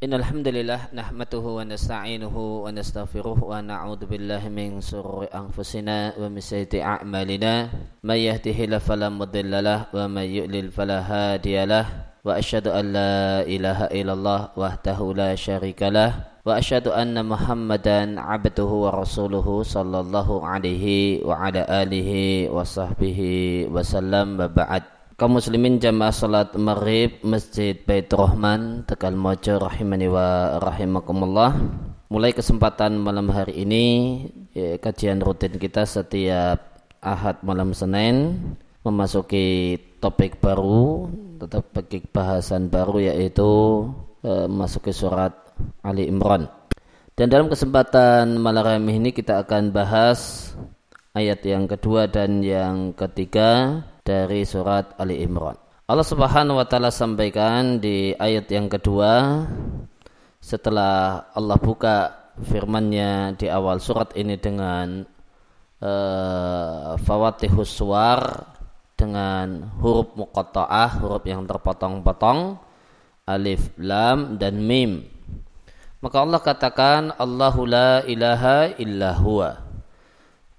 إن الحمد لله نحمده ونستعينه ونستغفره ونعوذ بالله من شرور أنفسنا ومن سيئات أعمالنا. من يهده الله فلا مضل له ومن يؤلل فلا هادي له. وأشهد أن لا إله إلا الله وحده لا شريك له. وأشهد أن محمدا عبده ورسوله صلى الله عليه وعلى آله وصحبه وسلم. وبعد. Kaum muslimin jamaah salat maghrib Masjid Baitur Rahman Tegal Mojo rahimani wa rahimakumullah. Mulai kesempatan malam hari ini ya, kajian rutin kita setiap Ahad malam Senin memasuki topik baru tetap topik bahasan baru yaitu eh, memasuki surat Ali Imran. Dan dalam kesempatan malam ini kita akan bahas ayat yang kedua dan yang ketiga dari surat Ali Imran. Allah Subhanahu wa taala sampaikan di ayat yang kedua setelah Allah buka firman-Nya di awal surat ini dengan uh, fawatihus suwar dengan huruf muqatta'ah, huruf yang terpotong-potong, alif, lam dan mim. Maka Allah katakan Allahu la ilaha illa huwa.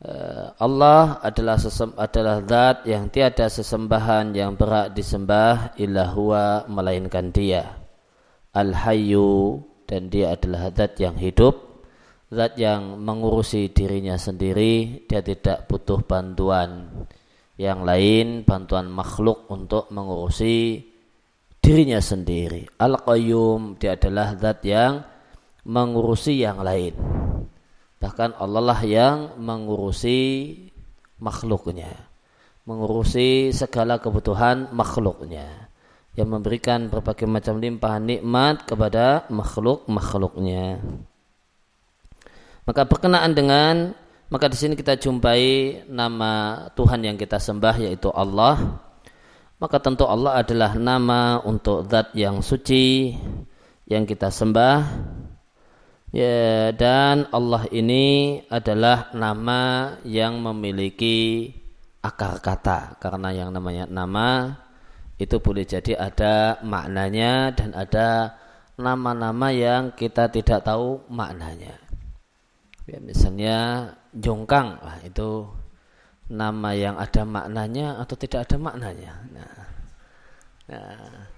Eh, Allah adalah sesem, adalah zat yang tiada sesembahan yang berhak disembah illa huwa melainkan dia. Al-Hayyu dan dia adalah zat yang hidup, zat yang mengurusi dirinya sendiri, dia tidak butuh bantuan yang lain, bantuan makhluk untuk mengurusi dirinya sendiri. Al-Qayyum dia adalah zat yang mengurusi yang lain Bahkan Allah lah yang mengurusi makhluknya. Mengurusi segala kebutuhan makhluknya. Yang memberikan berbagai macam limpahan nikmat kepada makhluk-makhluknya. Maka berkenaan dengan maka di sini kita jumpai nama Tuhan yang kita sembah yaitu Allah. Maka tentu Allah adalah nama untuk zat yang suci yang kita sembah Ya, dan Allah ini adalah nama yang memiliki akar kata karena yang namanya nama itu boleh jadi ada maknanya dan ada nama-nama yang kita tidak tahu maknanya. Ya, misalnya jongkang, lah itu nama yang ada maknanya atau tidak ada maknanya. Nah, nah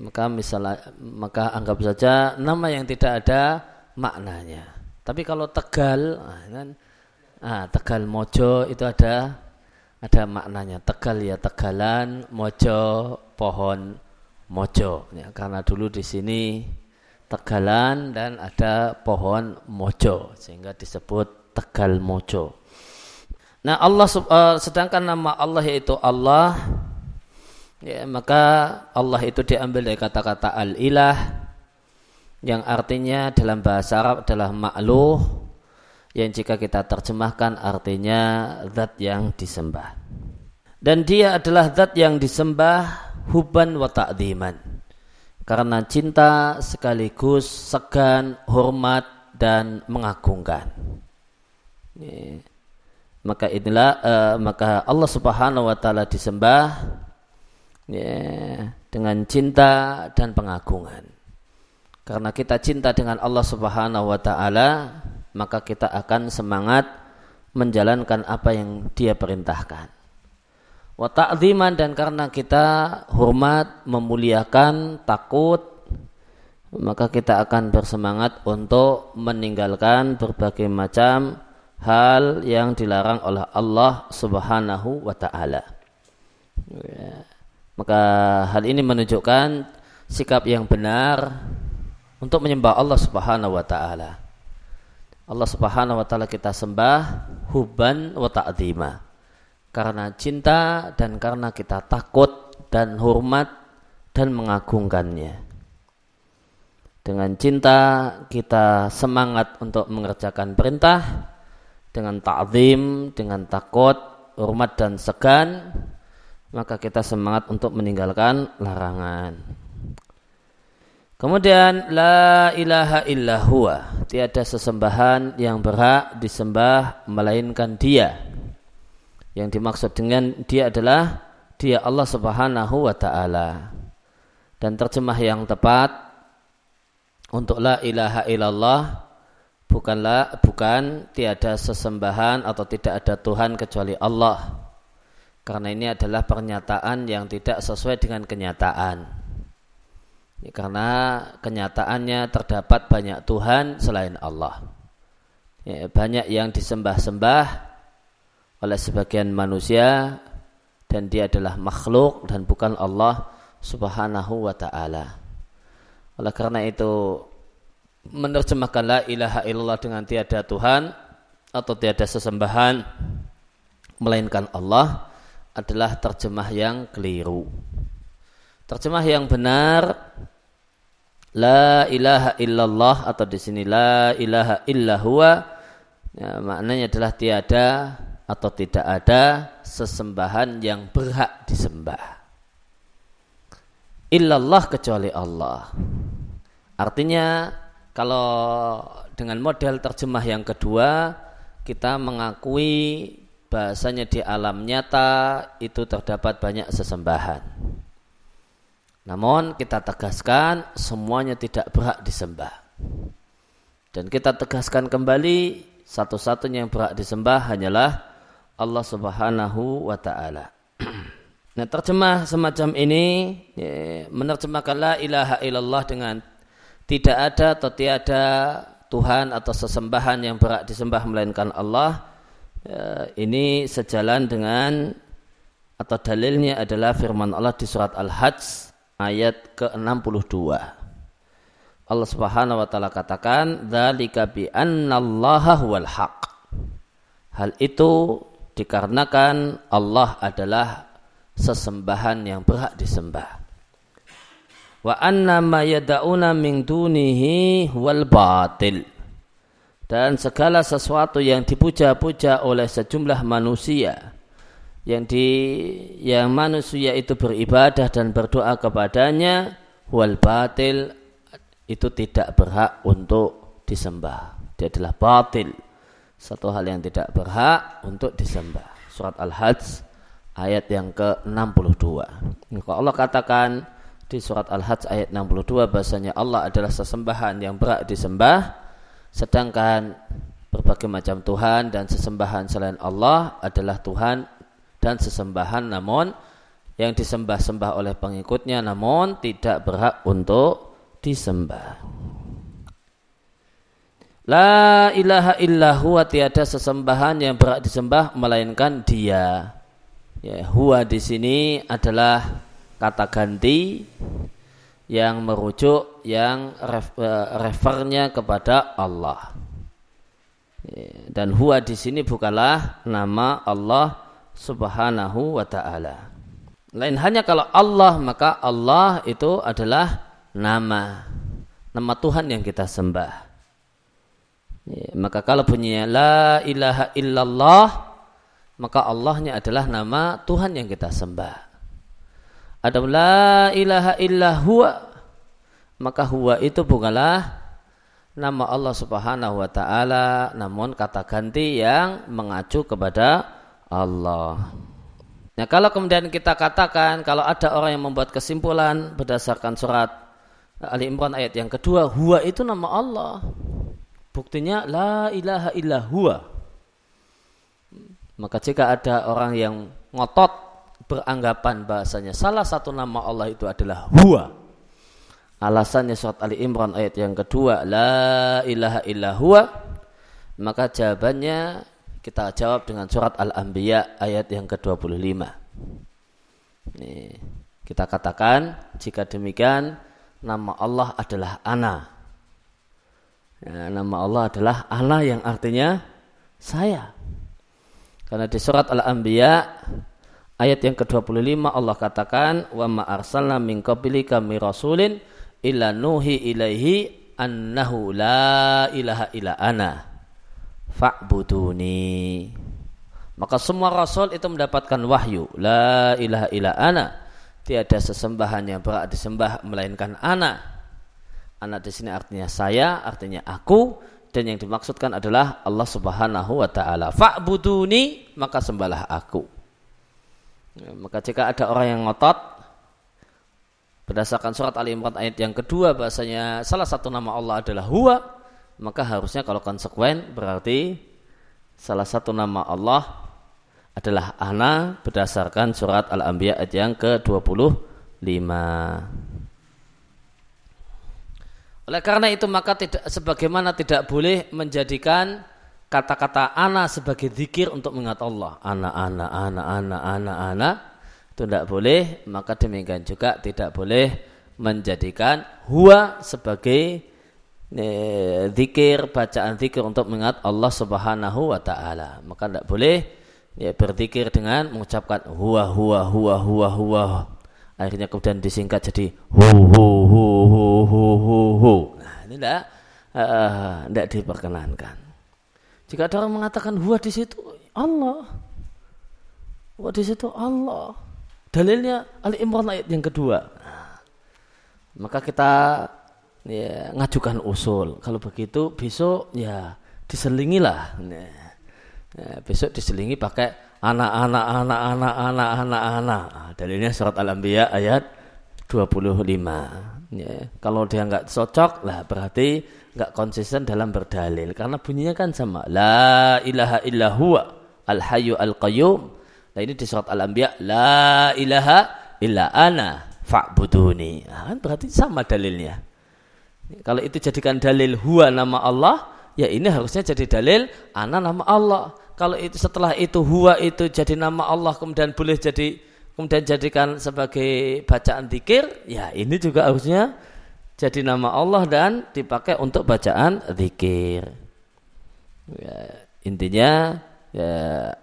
maka misalnya maka anggap saja nama yang tidak ada maknanya. Tapi kalau Tegal, ah, kan, ah, Tegal Mojo itu ada ada maknanya. Tegal ya Tegalan, Mojo pohon Mojo. Ya, karena dulu di sini Tegalan dan ada pohon Mojo sehingga disebut Tegal Mojo. Nah Allah uh, sedangkan nama Allah yaitu Allah ya, maka Allah itu diambil dari kata-kata al-ilah yang artinya dalam bahasa Arab adalah makluh yang jika kita terjemahkan artinya zat yang disembah. Dan dia adalah zat yang disembah huban wa ta'ziman. Karena cinta sekaligus segan, hormat dan mengagungkan. Ya. Maka inilah uh, maka Allah Subhanahu wa taala disembah ya, dengan cinta dan pengagungan. Karena kita cinta dengan Allah Subhanahu wa taala, maka kita akan semangat menjalankan apa yang Dia perintahkan. Wa ta'ziman dan karena kita hormat, memuliakan, takut, maka kita akan bersemangat untuk meninggalkan berbagai macam hal yang dilarang oleh Allah Subhanahu wa taala. Ya. Maka hal ini menunjukkan sikap yang benar untuk menyembah Allah Subhanahu wa taala. Allah Subhanahu wa taala kita sembah huban wa ta'zima. Karena cinta dan karena kita takut dan hormat dan mengagungkannya. Dengan cinta kita semangat untuk mengerjakan perintah, dengan ta'zim, dengan takut, hormat dan segan, maka kita semangat untuk meninggalkan larangan. Kemudian la ilaha illa huwa, tiada sesembahan yang berhak disembah melainkan Dia. Yang dimaksud dengan Dia adalah Dia Allah Subhanahu wa taala. Dan terjemah yang tepat untuk la ilaha illallah bukanlah bukan tiada sesembahan atau tidak ada Tuhan kecuali Allah. Karena ini adalah pernyataan yang tidak sesuai dengan kenyataan. Ya, karena kenyataannya terdapat banyak Tuhan selain Allah. Ya, banyak yang disembah-sembah oleh sebagian manusia dan dia adalah makhluk dan bukan Allah Subhanahu wa taala. Oleh karena itu menerjemahkan la ilaha illallah dengan tiada Tuhan atau tiada sesembahan melainkan Allah adalah terjemah yang keliru. Terjemah yang benar la ilaha illallah atau di sini la ilaha illahua ya, maknanya adalah tiada atau tidak ada sesembahan yang berhak disembah. Illallah kecuali Allah. Artinya kalau dengan model terjemah yang kedua kita mengakui bahasanya di alam nyata itu terdapat banyak sesembahan. Namun kita tegaskan semuanya tidak berhak disembah. Dan kita tegaskan kembali satu-satunya yang berhak disembah hanyalah Allah Subhanahu wa taala. Nah, terjemah semacam ini ya, menerjemahkan la ilaha illallah dengan tidak ada atau tiada Tuhan atau sesembahan yang berhak disembah melainkan Allah ini sejalan dengan atau dalilnya adalah firman Allah di surat Al-Hajj ayat ke-62. Allah Subhanahu wa taala katakan, "Dzalika bi annallaha huwal haq." Hal itu dikarenakan Allah adalah sesembahan yang berhak disembah wa anna ma yada'una min dunihi wal batil dan segala sesuatu yang dipuja-puja oleh sejumlah manusia. Yang di yang manusia itu beribadah dan berdoa kepadanya wal batil itu tidak berhak untuk disembah. Dia adalah batil. Satu hal yang tidak berhak untuk disembah. Surat al-hajj ayat yang ke-62. Kalau Allah katakan di surat Al-Hajj ayat 62 bahasanya Allah adalah sesembahan yang berat disembah sedangkan berbagai macam Tuhan dan sesembahan selain Allah adalah Tuhan dan sesembahan namun yang disembah-sembah oleh pengikutnya namun tidak berhak untuk disembah. La ilaha illa huwa tiada sesembahan yang berhak disembah melainkan Dia. Ya, huwa di sini adalah kata ganti yang merujuk yang eh, refernya kepada Allah. Dan huwa di sini bukanlah nama Allah Subhanahu wa taala. Lain hanya kalau Allah maka Allah itu adalah nama nama Tuhan yang kita sembah. maka kalau bunyinya la ilaha illallah maka Allahnya adalah nama Tuhan yang kita sembah. Ada la ilaha illa huwa maka huwa itu bukanlah nama Allah Subhanahu wa taala namun kata ganti yang mengacu kepada Allah. Nah, kalau kemudian kita katakan kalau ada orang yang membuat kesimpulan berdasarkan surat Ali Imran ayat yang kedua, huwa itu nama Allah. Buktinya la ilaha illa huwa. Maka jika ada orang yang ngotot beranggapan bahasanya salah satu nama Allah itu adalah huwa. Alasannya surat Ali Imran ayat yang kedua, la ilaha illa huwa. Maka jawabannya kita jawab dengan surat Al-Anbiya ayat yang ke-25. Nih, kita katakan jika demikian nama Allah adalah ana. Ya, nama Allah adalah ana yang artinya saya. Karena di surat Al-Anbiya Ayat yang ke-25 Allah katakan wa ma arsalna min qablika min rasulin illa nuhi ilaihi annahu la ilaha illa ana fa'buduni. Maka semua rasul itu mendapatkan wahyu la ilaha illa ana. Tiada sesembahan yang berhak disembah melainkan ana. Ana di sini artinya saya, artinya aku dan yang dimaksudkan adalah Allah Subhanahu wa taala. Fa'buduni maka sembahlah aku. Maka jika ada orang yang ngotot berdasarkan surat Ali Imran ayat yang kedua bahasanya salah satu nama Allah adalah huwa maka harusnya kalau konsekuen berarti salah satu nama Allah adalah ana berdasarkan surat Al-Anbiya ayat yang ke-25 oleh karena itu maka tidak sebagaimana tidak boleh menjadikan kata-kata ana sebagai zikir untuk mengingat Allah. Ana ana ana ana ana ana. Itu tidak boleh maka demikian juga tidak boleh menjadikan huwa sebagai e, zikir bacaan zikir untuk mengingat Allah Subhanahu wa taala. Maka tidak boleh ya berzikir dengan mengucapkan huwa huwa huwa huwa huwa. Akhirnya kemudian disingkat jadi hu hu hu hu hu hu hu. Nah ini tidak uh, tidak diperkenankan jika ada orang mengatakan huwa di situ Allah huwa di situ Allah Dalilnya Ali Imran ayat yang kedua. maka kita ya, ngajukan usul. Kalau begitu besok ya diselingilah. Nah, ya, besok diselingi pakai anak-anak anak-anak anak-anak anak. Dalilnya surat Al-Anbiya ayat 25. Ya, kalau dia nggak cocok lah berarti nggak konsisten dalam berdalil karena bunyinya kan sama la ilaha illa huwa al hayyu al qayyum Nah ini di surat Al-Anbiya la ilaha illa ana fa'buduni. Nah, kan berarti sama dalilnya. Kalau itu jadikan dalil huwa nama Allah, ya ini harusnya jadi dalil ana nama Allah. Kalau itu setelah itu huwa itu jadi nama Allah kemudian boleh jadi kemudian jadikan sebagai bacaan zikir, ya ini juga harusnya jadi nama Allah dan dipakai untuk bacaan zikir. Ya, intinya ya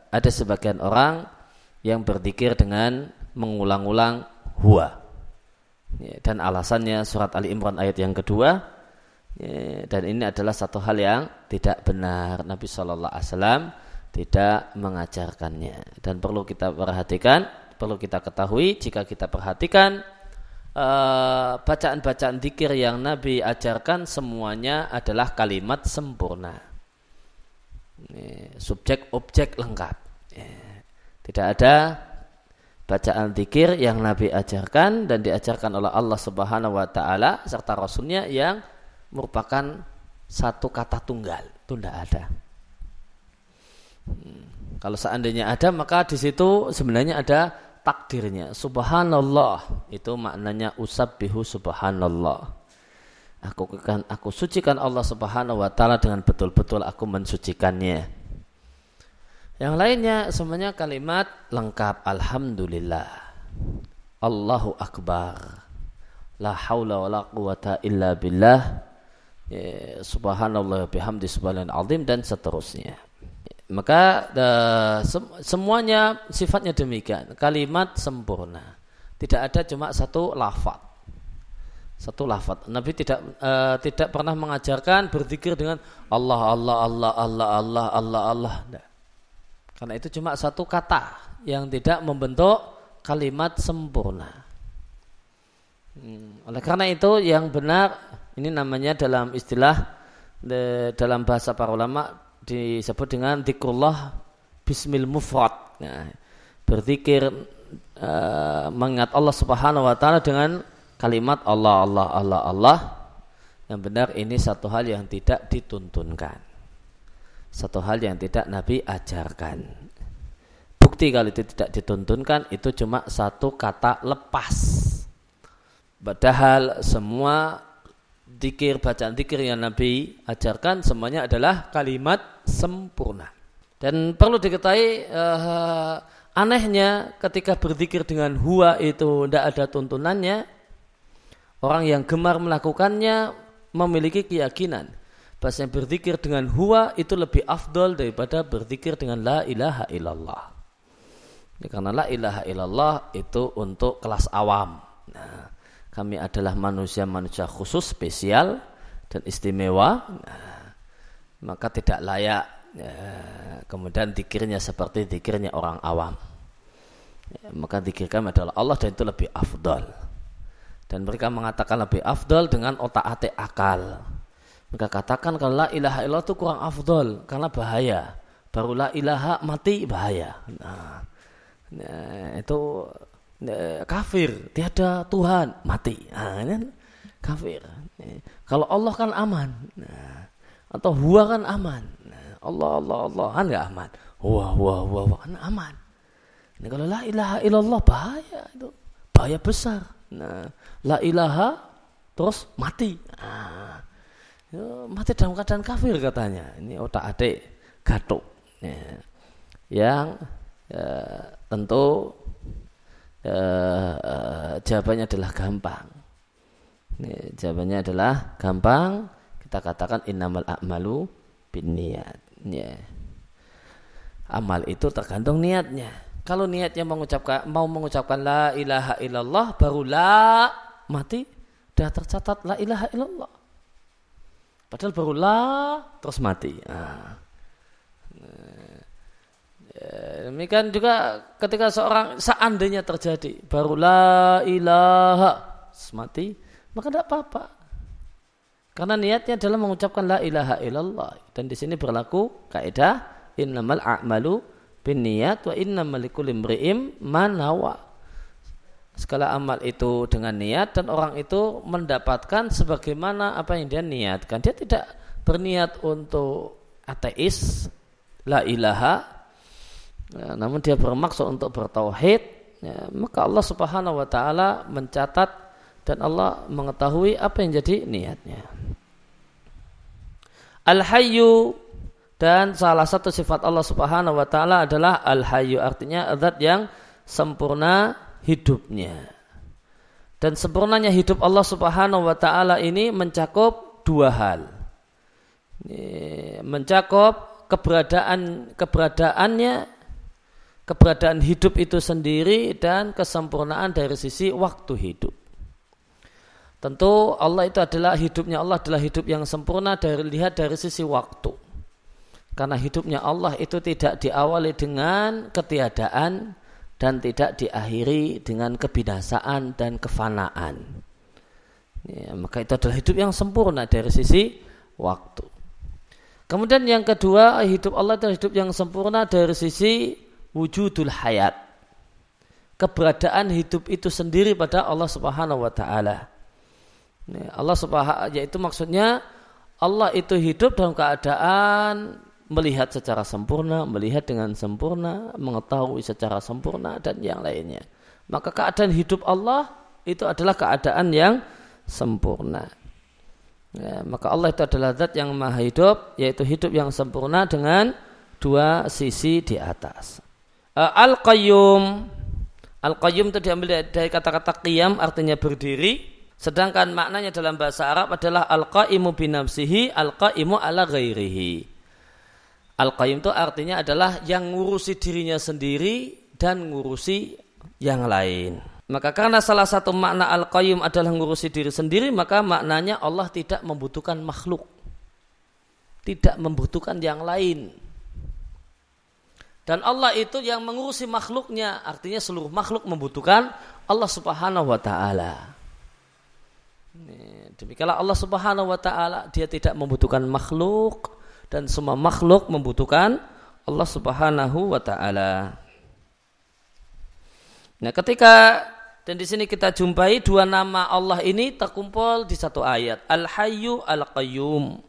ada sebagian orang yang berzikir dengan mengulang-ulang huwa. Ya, dan alasannya surat Ali Imran ayat yang kedua ya, dan ini adalah satu hal yang tidak benar Nabi Shallallahu Alaihi Wasallam tidak mengajarkannya dan perlu kita perhatikan perlu kita ketahui jika kita perhatikan eh, bacaan-bacaan dikir yang Nabi ajarkan semuanya adalah kalimat sempurna subjek objek lengkap tidak ada bacaan zikir yang Nabi ajarkan dan diajarkan oleh Allah Subhanahu wa taala serta rasulnya yang merupakan satu kata tunggal. Itu tidak ada. Hmm. Kalau seandainya ada maka di situ sebenarnya ada takdirnya. Subhanallah itu maknanya usabbihu subhanallah. Aku kan aku sucikan Allah Subhanahu wa taala dengan betul-betul aku mensucikannya. Yang lainnya semuanya kalimat lengkap Alhamdulillah Allahu Akbar La haula wa la quwata illa billah ya, Subhanallah bihamdi subhanallah azim dan seterusnya Maka uh, sem semuanya sifatnya demikian Kalimat sempurna Tidak ada cuma satu lafaz satu lafaz. Nabi tidak uh, tidak pernah mengajarkan berzikir dengan Allah Allah Allah Allah Allah Allah Allah. Allah. Karena itu cuma satu kata yang tidak membentuk kalimat sempurna. Hmm. Oleh karena itu yang benar ini namanya dalam istilah de, dalam bahasa para ulama disebut dengan zikrullah bismil mufrad. Nah, berzikir uh, mengingat Allah Subhanahu wa taala dengan kalimat Allah Allah Allah Allah. Yang benar ini satu hal yang tidak dituntunkan satu hal yang tidak Nabi ajarkan. Bukti kalau itu tidak dituntunkan itu cuma satu kata lepas. Padahal semua dikir bacaan dikir yang Nabi ajarkan semuanya adalah kalimat sempurna. Dan perlu diketahui uh, anehnya ketika berzikir dengan huwa itu tidak ada tuntunannya, orang yang gemar melakukannya memiliki keyakinan bahasanya berzikir dengan huwa itu lebih afdol daripada berzikir dengan la ilaha illallah. Ya, karena la ilaha illallah itu untuk kelas awam. Nah, kami adalah manusia-manusia khusus, spesial dan istimewa. Nah, maka tidak layak ya, kemudian dikirnya seperti dikirnya orang awam. Ya, maka dikir kami adalah Allah dan itu lebih afdol. Dan mereka mengatakan lebih afdol dengan otak-atik akal maka katakan kalau la ilaha illallah itu kurang afdol karena bahaya. Baru la ilaha mati bahaya. Nah, nah itu kafir, tiada Tuhan, mati. Nah, kan kafir. Kalau Allah kan aman. Nah, atau huwa kan aman. Nah, Allah Allah Allah kan nggak aman. Huwa huwa huwa, kan aman. Ini kalau la ilaha illallah bahaya itu. Bahaya besar. Nah, la ilaha terus mati. Nah, mati dalam keadaan kafir katanya. Ini otak adik gatuk. Ya. Yang ya, tentu ya, uh, jawabannya adalah gampang. Ini, jawabannya adalah gampang. Kita katakan innamal a'malu bin niat. Ya. Amal itu tergantung niatnya. Kalau niatnya mengucapkan mau mengucapkan la ilaha illallah baru la mati sudah tercatat la ilaha illallah. Padahal baru la terus mati. Nah. Demikian juga ketika seorang seandainya terjadi baru la ilaha mati maka tidak apa-apa. Karena niatnya adalah mengucapkan la ilaha illallah. Dan di sini berlaku kaidah innamal a'malu bin niat wa inna malikul imri'im manawa segala amal itu dengan niat dan orang itu mendapatkan sebagaimana apa yang dia niatkan. Dia tidak berniat untuk ateis la ilaha ya, namun dia bermaksud untuk bertauhid ya, maka Allah subhanahu wa ta'ala mencatat dan Allah mengetahui apa yang jadi niatnya al-hayyu dan salah satu sifat Allah Subhanahu wa taala adalah Al-Hayyu artinya zat yang sempurna hidupnya. Dan sempurnanya hidup Allah Subhanahu wa taala ini mencakup dua hal. mencakup keberadaan keberadaannya keberadaan hidup itu sendiri dan kesempurnaan dari sisi waktu hidup. Tentu Allah itu adalah hidupnya Allah adalah hidup yang sempurna dari lihat dari sisi waktu. Karena hidupnya Allah itu tidak diawali dengan ketiadaan dan tidak diakhiri dengan kebinasaan dan kefanaan. Ya, maka itu adalah hidup yang sempurna dari sisi waktu. Kemudian yang kedua, hidup Allah adalah hidup yang sempurna dari sisi wujudul hayat. Keberadaan hidup itu sendiri pada Allah Subhanahu wa taala. Allah Subhanahu yaitu maksudnya Allah itu hidup dalam keadaan melihat secara sempurna, melihat dengan sempurna, mengetahui secara sempurna dan yang lainnya. Maka keadaan hidup Allah itu adalah keadaan yang sempurna. Ya, maka Allah itu adalah zat yang maha hidup, yaitu hidup yang sempurna dengan dua sisi di atas. Uh, Al-Qayyum Al-Qayyum itu diambil dari kata-kata qiyam artinya berdiri. Sedangkan maknanya dalam bahasa Arab adalah Al-Qaimu binafsihi, Al-Qaimu ala ghairihi. Al-Qayyum itu artinya adalah yang ngurusi dirinya sendiri dan ngurusi yang lain. Maka karena salah satu makna Al-Qayyum adalah ngurusi diri sendiri, maka maknanya Allah tidak membutuhkan makhluk. Tidak membutuhkan yang lain. Dan Allah itu yang mengurusi makhluknya, artinya seluruh makhluk membutuhkan Allah Subhanahu wa taala. Demikianlah Allah Subhanahu wa taala, dia tidak membutuhkan makhluk, dan semua makhluk membutuhkan Allah Subhanahu wa taala. Nah, ketika dan di sini kita jumpai dua nama Allah ini terkumpul di satu ayat. Al-Hayyu Al-Qayyum.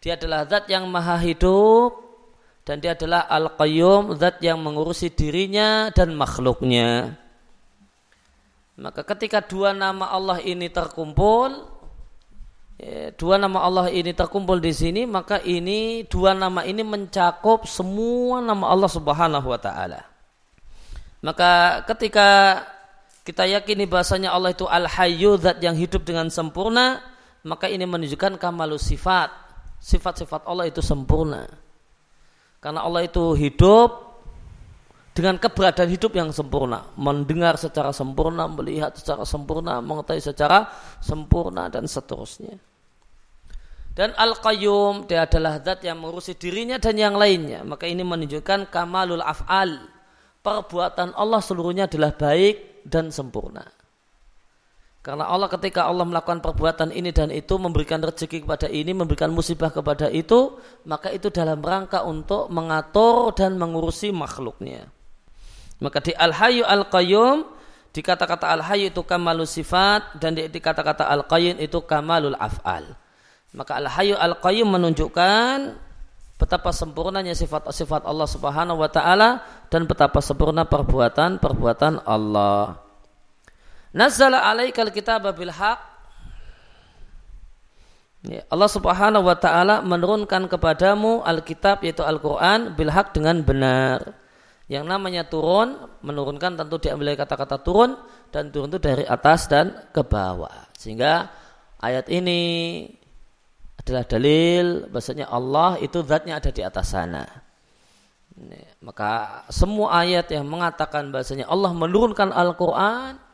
Dia adalah zat yang maha hidup dan dia adalah Al-Qayyum, zat yang mengurusi dirinya dan makhluknya. Maka ketika dua nama Allah ini terkumpul, ya, dua nama Allah ini terkumpul di sini maka ini dua nama ini mencakup semua nama Allah Subhanahu wa taala. Maka ketika kita yakini bahasanya Allah itu Al-Hayyu zat yang hidup dengan sempurna, maka ini menunjukkan kamalus sifat. Sifat-sifat Allah itu sempurna. Karena Allah itu hidup dengan keberadaan hidup yang sempurna, mendengar secara sempurna, melihat secara sempurna, mengetahui secara sempurna dan seterusnya. Dan Al-Qayyum dia adalah zat yang mengurusi dirinya dan yang lainnya. Maka ini menunjukkan kamalul af'al. Perbuatan Allah seluruhnya adalah baik dan sempurna. Karena Allah ketika Allah melakukan perbuatan ini dan itu memberikan rezeki kepada ini, memberikan musibah kepada itu, maka itu dalam rangka untuk mengatur dan mengurusi makhluknya. Maka di Al-Hayyu Al-Qayyum di kata-kata al-hayy itu kamalul sifat dan di, kata-kata al-qayyum itu kamalul af'al. Maka al-hayy al-qayyum menunjukkan betapa sempurnanya sifat-sifat Allah Subhanahu wa taala dan betapa sempurna perbuatan-perbuatan Allah. Nazzala alaikal kitaba bil haq ya, Allah Subhanahu wa taala menurunkan kepadamu Alkitab yaitu Al-Qur'an bil haq dengan benar. Yang namanya turun, menurunkan tentu diambil dari kata-kata turun dan turun itu dari atas dan ke bawah. Sehingga ayat ini adalah dalil bahasanya Allah itu zatnya ada di atas sana. Maka semua ayat yang mengatakan bahasanya Allah menurunkan Al-Quran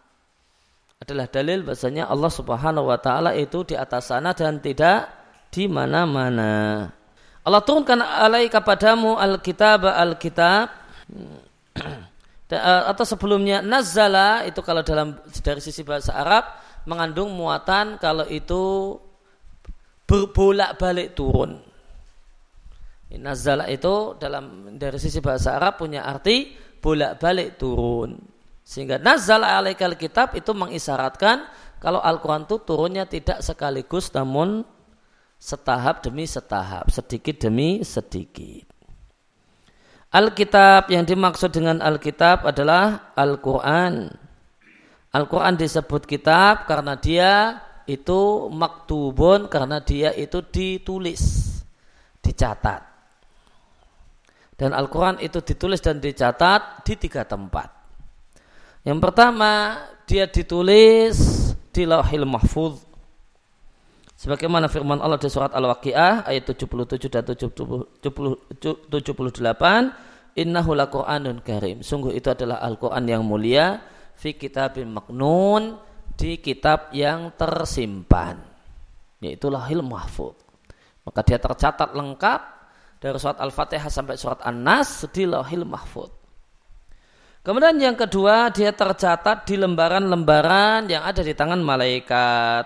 adalah dalil bahasanya Allah Subhanahu wa taala itu di atas sana dan tidak di mana-mana. Allah turunkan alaika padamu al-kitab al-kitab Eh, atau sebelumnya nazala itu kalau dalam dari sisi bahasa Arab mengandung muatan kalau itu berbolak-balik turun. Nazala itu dalam dari sisi bahasa Arab punya arti bolak-balik turun. Sehingga nazala alaikal kitab itu mengisyaratkan kalau Al-Quran itu turunnya tidak sekaligus namun setahap demi setahap, sedikit demi sedikit. Alkitab yang dimaksud dengan Alkitab adalah Al-Quran. Al-Quran disebut kitab karena dia itu maktubun karena dia itu ditulis, dicatat. Dan Al-Quran itu ditulis dan dicatat di tiga tempat. Yang pertama, dia ditulis di lauhil mahfud. Sebagaimana firman Allah di surat Al-Waqi'ah ayat 77 dan 70, 78, Innahu laqur'anun karim. Sungguh itu adalah Al-Qur'an yang mulia fi kitabin maknun di kitab yang tersimpan. Yaitu lahil mahfud. Maka dia tercatat lengkap dari surat Al-Fatihah sampai surat An-Nas di lahil mahfud. Kemudian yang kedua dia tercatat di lembaran-lembaran yang ada di tangan malaikat.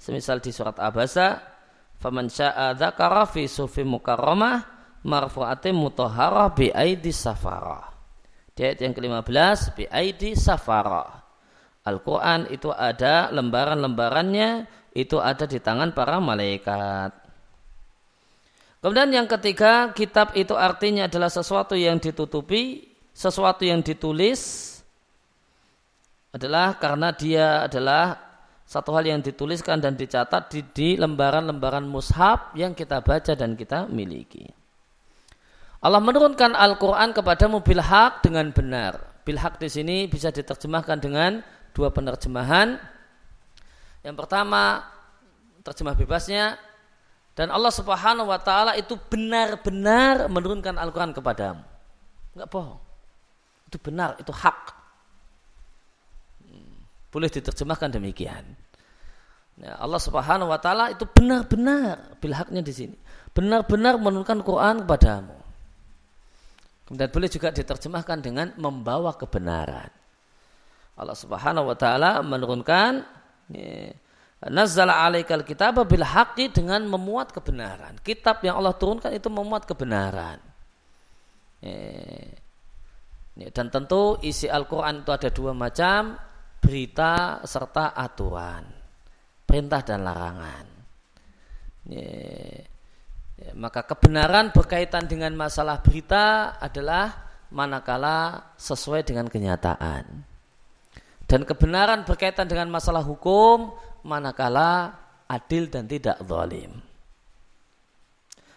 Semisal di surat Abasa, "Faman syaa dzakara fi sufi mukarramah marfu'atin mutahharah bi aidi safara." Di ayat yang ke-15, bi aidi safara. Al-Quran itu ada lembaran-lembarannya itu ada di tangan para malaikat. Kemudian yang ketiga, kitab itu artinya adalah sesuatu yang ditutupi, sesuatu yang ditulis adalah karena dia adalah satu hal yang dituliskan dan dicatat di, di lembaran-lembaran mushaf yang kita baca dan kita miliki. Allah menurunkan Al-Quran kepadamu bilhak dengan benar. Bilhak di sini bisa diterjemahkan dengan dua penerjemahan. Yang pertama, terjemah bebasnya, dan Allah Subhanahu wa taala itu benar-benar menurunkan Al-Qur'an kepadamu. Enggak bohong. Itu benar, itu hak. Boleh diterjemahkan demikian. Ya, Allah Subhanahu wa taala itu benar-benar bilhaknya di sini. Benar-benar menurunkan Quran kepadamu. Kemudian boleh juga diterjemahkan dengan membawa kebenaran. Allah Subhanahu wa taala menurunkan ya, Nazzala alaikal kitab bil haqqi dengan memuat kebenaran. Kitab yang Allah turunkan itu memuat kebenaran. Ya, dan tentu isi Al-Quran itu ada dua macam berita serta aturan, perintah dan larangan. Ya, ya, maka kebenaran berkaitan dengan masalah berita adalah manakala sesuai dengan kenyataan. Dan kebenaran berkaitan dengan masalah hukum manakala adil dan tidak zalim.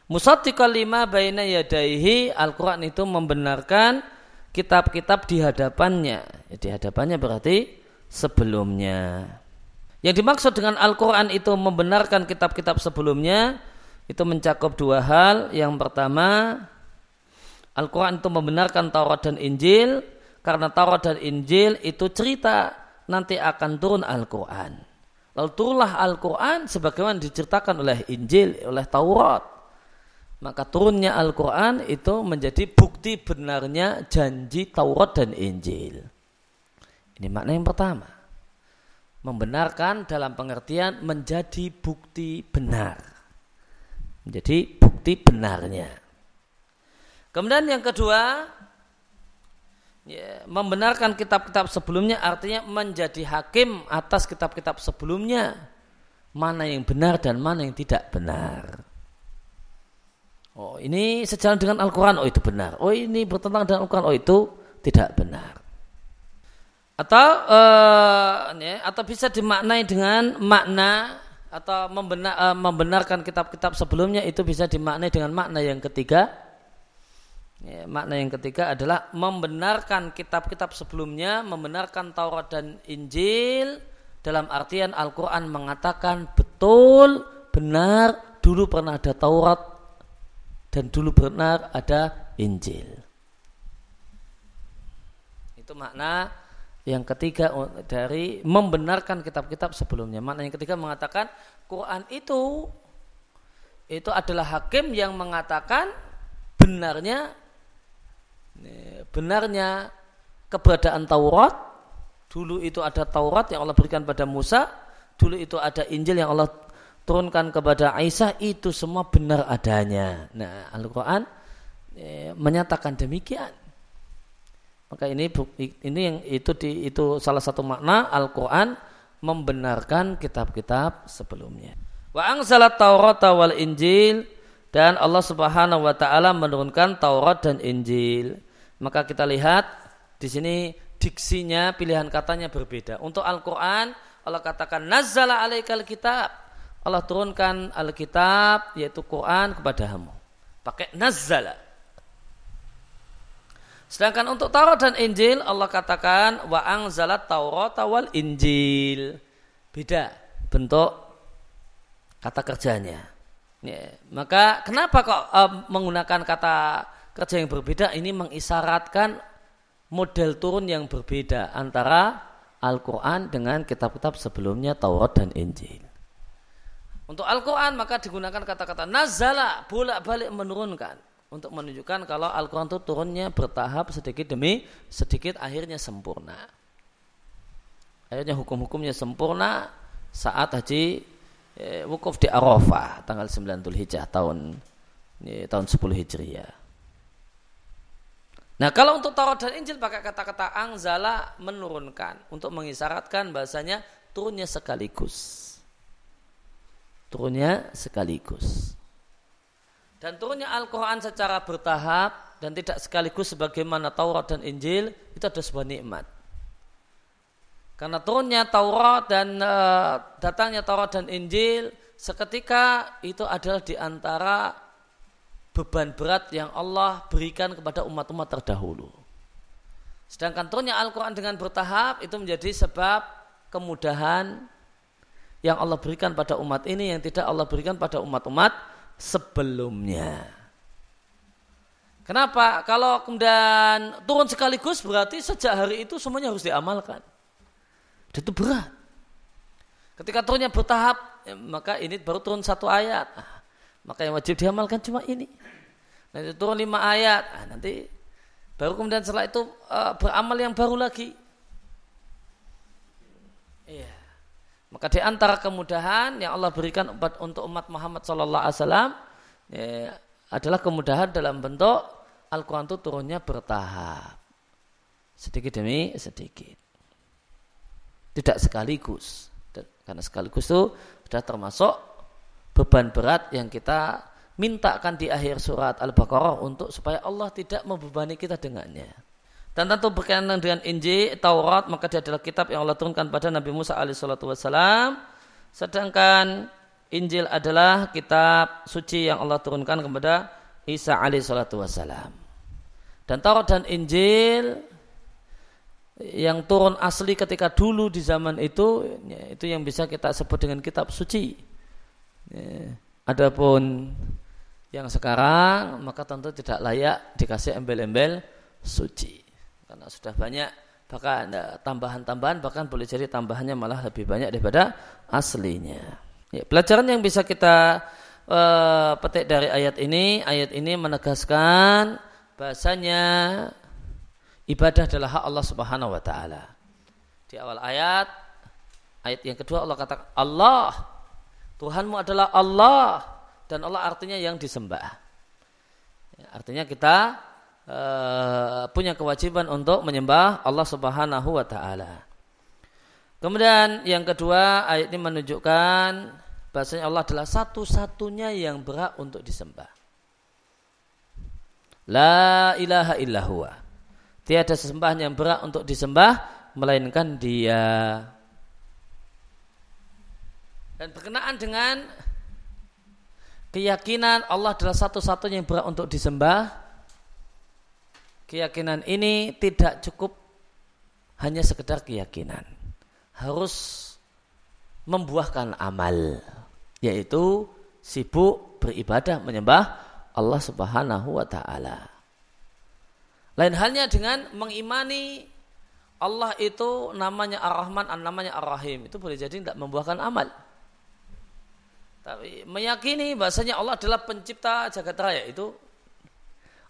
Musaddiqal lima baina yadaihi Al-Quran itu membenarkan kitab-kitab di hadapannya. Di hadapannya berarti sebelumnya. Yang dimaksud dengan Al-Quran itu membenarkan kitab-kitab sebelumnya itu mencakup dua hal. Yang pertama, Al-Quran itu membenarkan Taurat dan Injil karena Taurat dan Injil itu cerita nanti akan turun Al-Quran. Lalu turunlah Al-Quran sebagaimana diceritakan oleh Injil, oleh Taurat. Maka turunnya Al-Quran itu menjadi bukti benarnya janji Taurat dan Injil. Ini makna yang pertama. Membenarkan dalam pengertian menjadi bukti benar. Menjadi bukti benarnya. Kemudian yang kedua, ya, membenarkan kitab-kitab sebelumnya artinya menjadi hakim atas kitab-kitab sebelumnya mana yang benar dan mana yang tidak benar. Oh ini sejalan dengan Al-Quran, oh itu benar. Oh ini bertentangan dengan Al-Quran, oh itu tidak benar. Atau uh, ya, atau bisa dimaknai dengan makna atau membenar, uh, membenarkan kitab-kitab sebelumnya itu bisa dimaknai dengan makna yang ketiga. Ya, makna yang ketiga adalah membenarkan kitab-kitab sebelumnya, membenarkan Taurat dan Injil dalam artian Al-Quran mengatakan betul, benar, dulu pernah ada Taurat, dan dulu benar ada Injil. Itu makna yang ketiga dari membenarkan kitab-kitab sebelumnya. Makna yang ketiga mengatakan Quran itu itu adalah hakim yang mengatakan benarnya benarnya keberadaan Taurat dulu itu ada Taurat yang Allah berikan pada Musa dulu itu ada Injil yang Allah turunkan kepada Aisyah itu semua benar adanya. Nah, Al-Qur'an e, menyatakan demikian. Maka ini ini yang itu di, itu salah satu makna Al-Qur'an membenarkan kitab-kitab sebelumnya. Wa angsalat Taurat wal Injil dan Allah Subhanahu wa taala menurunkan Taurat dan Injil. Maka kita lihat di sini diksinya pilihan katanya berbeda. Untuk Al-Qur'an Allah katakan nazzala alaikal kitab Allah turunkan Alkitab yaitu Quran kepadamu. Pakai nazzala. Sedangkan untuk Taurat dan Injil Allah katakan wa anzalat Taurat wal Injil. Beda bentuk kata kerjanya. Ya, maka kenapa kok uh, menggunakan kata kerja yang berbeda ini mengisyaratkan model turun yang berbeda antara Al-Quran dengan kitab-kitab sebelumnya Taurat dan Injil. Untuk Al-Quran maka digunakan kata-kata nazala, bolak-balik menurunkan. Untuk menunjukkan kalau Al-Quran itu turunnya bertahap sedikit demi sedikit akhirnya sempurna. Akhirnya hukum-hukumnya sempurna saat haji eh, wukuf di Arafah tanggal 9 Hijjah tahun eh, tahun 10 Hijriah. Nah kalau untuk Taurat dan Injil pakai kata-kata angzala menurunkan untuk mengisyaratkan bahasanya turunnya sekaligus turunnya sekaligus. Dan turunnya Al-Quran secara bertahap dan tidak sekaligus sebagaimana Taurat dan Injil itu ada sebuah nikmat. Karena turunnya Taurat dan e, datangnya Taurat dan Injil seketika itu adalah di antara beban berat yang Allah berikan kepada umat-umat terdahulu. Sedangkan turunnya Al-Quran dengan bertahap itu menjadi sebab kemudahan yang Allah berikan pada umat ini yang tidak Allah berikan pada umat-umat sebelumnya. Kenapa? Kalau kemudian turun sekaligus berarti sejak hari itu semuanya harus diamalkan. Dan itu berat. Ketika turunnya bertahap, ya, maka ini baru turun satu ayat. Nah, maka yang wajib diamalkan cuma ini. Nanti turun lima ayat. Nah, nanti baru kemudian setelah itu uh, beramal yang baru lagi. Maka di antara kemudahan yang Allah berikan untuk umat Muhammad Sallallahu Alaihi Wasallam ya, adalah kemudahan dalam bentuk Al-Quran itu turunnya bertahap. Sedikit demi sedikit. Tidak sekaligus. Karena sekaligus itu sudah termasuk beban berat yang kita mintakan di akhir surat Al-Baqarah untuk supaya Allah tidak membebani kita dengannya. Dan tentu berkenaan dengan Injil, Taurat, maka dia adalah kitab yang Allah turunkan pada Nabi Musa alaihissalatu wassalam. Sedangkan Injil adalah kitab suci yang Allah turunkan kepada Isa alaihissalatu wassalam. Dan Taurat dan Injil yang turun asli ketika dulu di zaman itu, ya, itu yang bisa kita sebut dengan kitab suci. Ya. Adapun yang sekarang maka tentu tidak layak dikasih embel-embel suci karena sudah banyak bahkan tambahan-tambahan bahkan boleh jadi tambahannya malah lebih banyak daripada aslinya. Ya, pelajaran yang bisa kita uh, petik dari ayat ini, ayat ini menegaskan bahasanya ibadah adalah hak Allah Subhanahu wa taala. Di awal ayat ayat yang kedua Allah katakan Allah Tuhanmu adalah Allah dan Allah artinya yang disembah. Ya, artinya kita uh, punya kewajiban untuk menyembah Allah Subhanahu wa taala. Kemudian yang kedua ayat ini menunjukkan bahasanya Allah adalah satu-satunya yang berhak untuk disembah. La ilaha illallah. Tiada sesembahan yang berhak untuk disembah melainkan Dia. Dan berkenaan dengan keyakinan Allah adalah satu-satunya yang berhak untuk disembah, keyakinan ini tidak cukup hanya sekedar keyakinan. Harus membuahkan amal, yaitu sibuk beribadah menyembah Allah Subhanahu wa taala. Lain halnya dengan mengimani Allah itu namanya Ar-Rahman, namanya Ar-Rahim. Itu boleh jadi tidak membuahkan amal. Tapi meyakini bahasanya Allah adalah pencipta jagat raya itu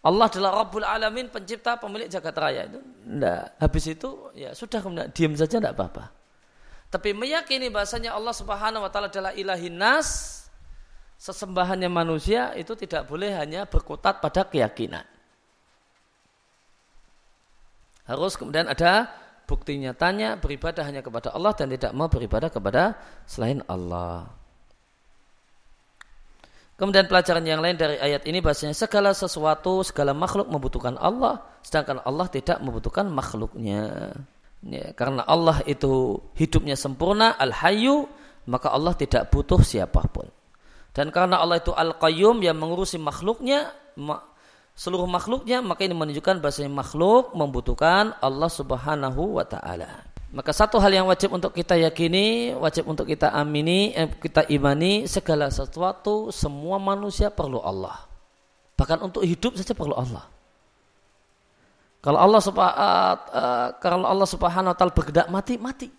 Allah adalah Rabbul Alamin pencipta pemilik jagat raya itu enggak. Habis itu ya sudah kemudian diam saja tidak apa-apa. Tapi meyakini bahasanya Allah Subhanahu wa taala adalah ilahin nas sesembahannya manusia itu tidak boleh hanya berkutat pada keyakinan. Harus kemudian ada bukti nyatanya beribadah hanya kepada Allah dan tidak mau beribadah kepada selain Allah. Kemudian pelajaran yang lain dari ayat ini bahasanya segala sesuatu, segala makhluk membutuhkan Allah, sedangkan Allah tidak membutuhkan makhluknya. Ya, karena Allah itu hidupnya sempurna, al-hayyu, maka Allah tidak butuh siapa pun. Dan karena Allah itu al-qayyum yang mengurusi makhluknya, seluruh makhluknya, maka ini menunjukkan bahasanya makhluk membutuhkan Allah subhanahu wa ta'ala. Maka satu hal yang wajib untuk kita yakini, wajib untuk kita amini, eh, kita imani, segala sesuatu, semua manusia perlu Allah. Bahkan untuk hidup saja perlu Allah. Kalau Allah subhanahu uh, kalau Allah subhanahu wa taala bergerak mati, mati.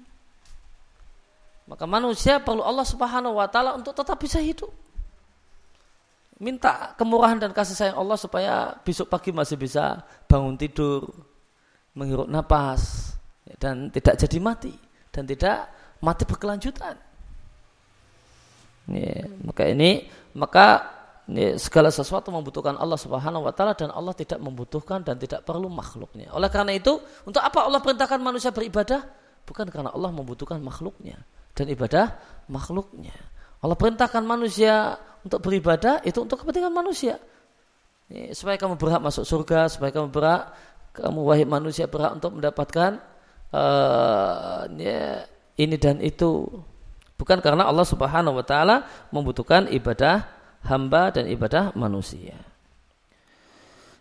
Maka manusia perlu Allah subhanahu wa taala untuk tetap bisa hidup. Minta kemurahan dan kasih sayang Allah supaya besok pagi masih bisa bangun tidur, menghirup napas, dan tidak jadi mati dan tidak mati berkelanjutan. Ya, maka ini maka ya, segala sesuatu membutuhkan Allah Subhanahu wa taala dan Allah tidak membutuhkan dan tidak perlu makhluknya. Oleh karena itu, untuk apa Allah perintahkan manusia beribadah? Bukan karena Allah membutuhkan makhluknya dan ibadah makhluknya. Allah perintahkan manusia untuk beribadah itu untuk kepentingan manusia. Ya, supaya kamu berhak masuk surga, supaya kamu berhak kamu wahai manusia berhak untuk mendapatkan uh, ya, ini dan itu bukan karena Allah Subhanahu wa taala membutuhkan ibadah hamba dan ibadah manusia.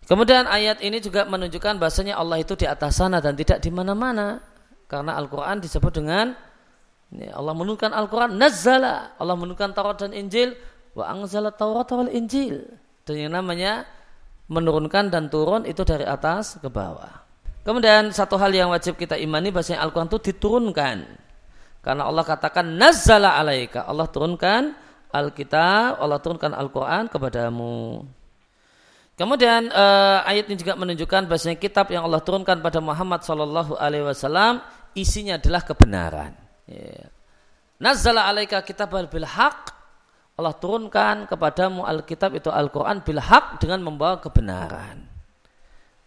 Kemudian ayat ini juga menunjukkan bahasanya Allah itu di atas sana dan tidak di mana-mana. Karena Al-Quran disebut dengan ya, Allah menurunkan Al-Quran nazzala. Allah menurunkan Taurat dan Injil wa anzala Taurat wal Injil. Dan yang namanya menurunkan dan turun itu dari atas ke bawah. Kemudian satu hal yang wajib kita imani bahasanya Al-Quran itu diturunkan. Karena Allah katakan nazzala alaika. Allah turunkan Alkitab, Allah turunkan Al-Quran kepadamu. Kemudian uh, ayat ini juga menunjukkan bahasanya kitab yang Allah turunkan pada Muhammad Sallallahu Alaihi Wasallam isinya adalah kebenaran. Yeah. Nazzala alaika kitab bil haq. Allah turunkan kepadamu Alkitab itu Al-Quran bil haq dengan membawa kebenaran.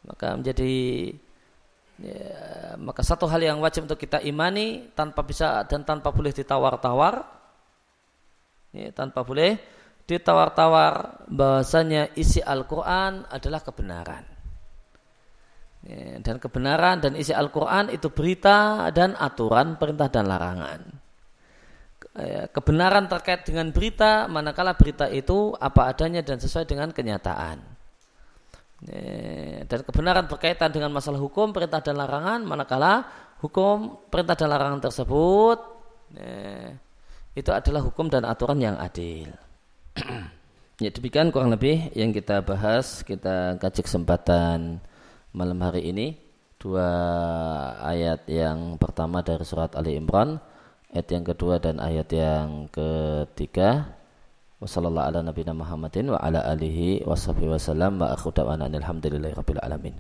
Maka menjadi ya, maka satu hal yang wajib untuk kita imani tanpa bisa dan tanpa boleh ditawar-tawar. Ya, tanpa boleh ditawar-tawar bahasanya isi Al-Quran adalah kebenaran. Ya, dan kebenaran dan isi Al-Quran itu berita dan aturan perintah dan larangan. Ya, kebenaran terkait dengan berita manakala berita itu apa adanya dan sesuai dengan kenyataan dan kebenaran berkaitan dengan masalah hukum, perintah dan larangan, manakala hukum, perintah dan larangan tersebut itu adalah hukum dan aturan yang adil. ya demikian kurang lebih yang kita bahas, kita kaji kesempatan malam hari ini dua ayat yang pertama dari surat Ali Imran, ayat yang kedua dan ayat yang ketiga Wassalamualaikum ala nabiyina Muhammadin wa ala alihi wa sahbihi wa rabbil alamin.